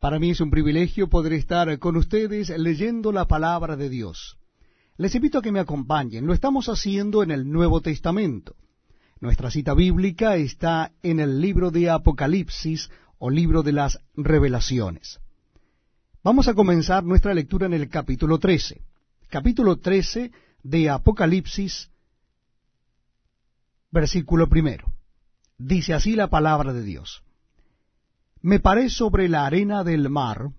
Para mí es un privilegio poder estar con ustedes leyendo la palabra de Dios. Les invito a que me acompañen. Lo estamos haciendo en el Nuevo Testamento. Nuestra cita bíblica está en el libro de Apocalipsis o libro de las revelaciones. Vamos a comenzar nuestra lectura en el capítulo 13. Capítulo 13 de Apocalipsis, versículo primero. Dice así la palabra de Dios me paré sobre la arena del mar,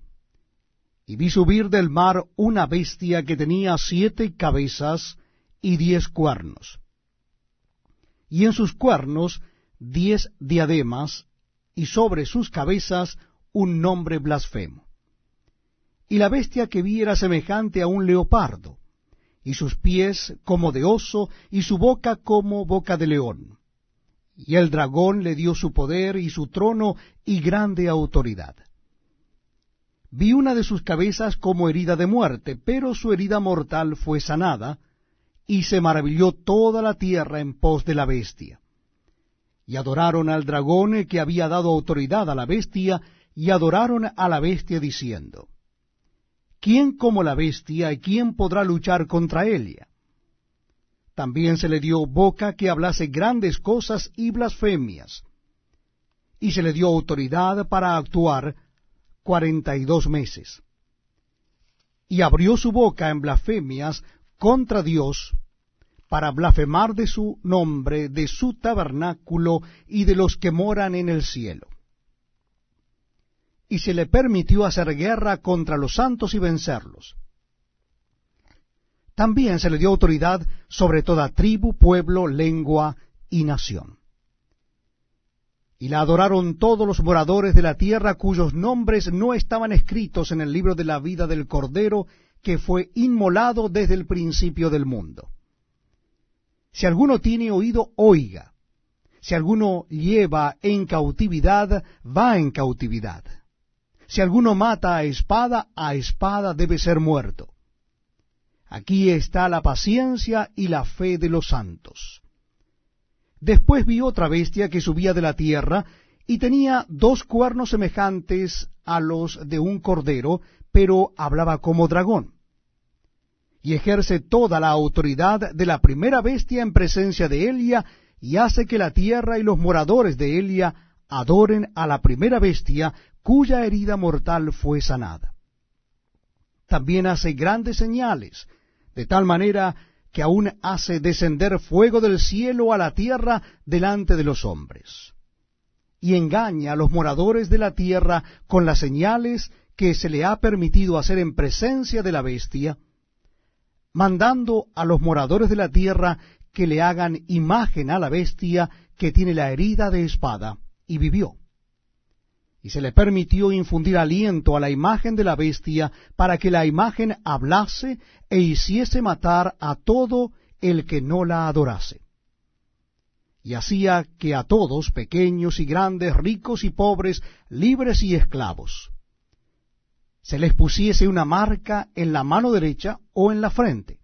y vi subir del mar una bestia que tenía siete cabezas y diez cuernos, y en sus cuernos diez diademas, y sobre sus cabezas un nombre blasfemo. Y la bestia que vi era semejante a un leopardo, y sus pies como de oso, y su boca como boca de león y el dragón le dio su poder y su trono y grande autoridad. Vi una de sus cabezas como herida de muerte, pero su herida mortal fue sanada, y se maravilló toda la tierra en pos de la bestia. Y adoraron al dragón que había dado autoridad a la bestia, y adoraron a la bestia diciendo, ¿Quién como la bestia y quién podrá luchar contra ella? También se le dio boca que hablase grandes cosas y blasfemias. Y se le dio autoridad para actuar cuarenta y dos meses. Y abrió su boca en blasfemias contra Dios, para blasfemar de su nombre, de su tabernáculo y de los que moran en el cielo. Y se le permitió hacer guerra contra los santos y vencerlos también se le dio autoridad sobre toda tribu, pueblo, lengua y nación. Y la adoraron todos los moradores de la tierra cuyos nombres no estaban escritos en el libro de la vida del Cordero que fue inmolado desde el principio del mundo. Si alguno tiene oído, oiga. Si alguno lleva en cautividad, va en cautividad. Si alguno mata a espada, a espada debe ser muerto. Aquí está la paciencia y la fe de los santos. Después vi otra bestia que subía de la tierra y tenía dos cuernos semejantes a los de un cordero, pero hablaba como dragón. Y ejerce toda la autoridad de la primera bestia en presencia de Elia, y hace que la tierra y los moradores de Elia adoren a la primera bestia cuya herida mortal fue sanada. También hace grandes señales, de tal manera que aún hace descender fuego del cielo a la tierra delante de los hombres. Y engaña a los moradores de la tierra con las señales que se le ha permitido hacer en presencia de la bestia, mandando a los moradores de la tierra que le hagan imagen a la bestia que tiene la herida de espada, y vivió se le permitió infundir aliento a la imagen de la bestia para que la imagen hablase e hiciese matar a todo el que no la adorase. Y hacía que a todos, pequeños y grandes, ricos y pobres, libres y esclavos, se les pusiese una marca en la mano derecha o en la frente,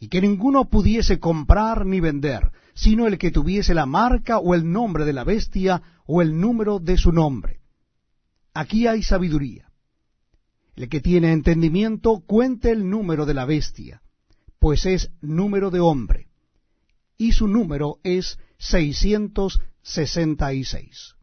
y que ninguno pudiese comprar ni vender, sino el que tuviese la marca o el nombre de la bestia o el número de su nombre. Aquí hay sabiduría. El que tiene entendimiento cuente el número de la bestia, pues es número de hombre, y su número es seiscientos sesenta y seis.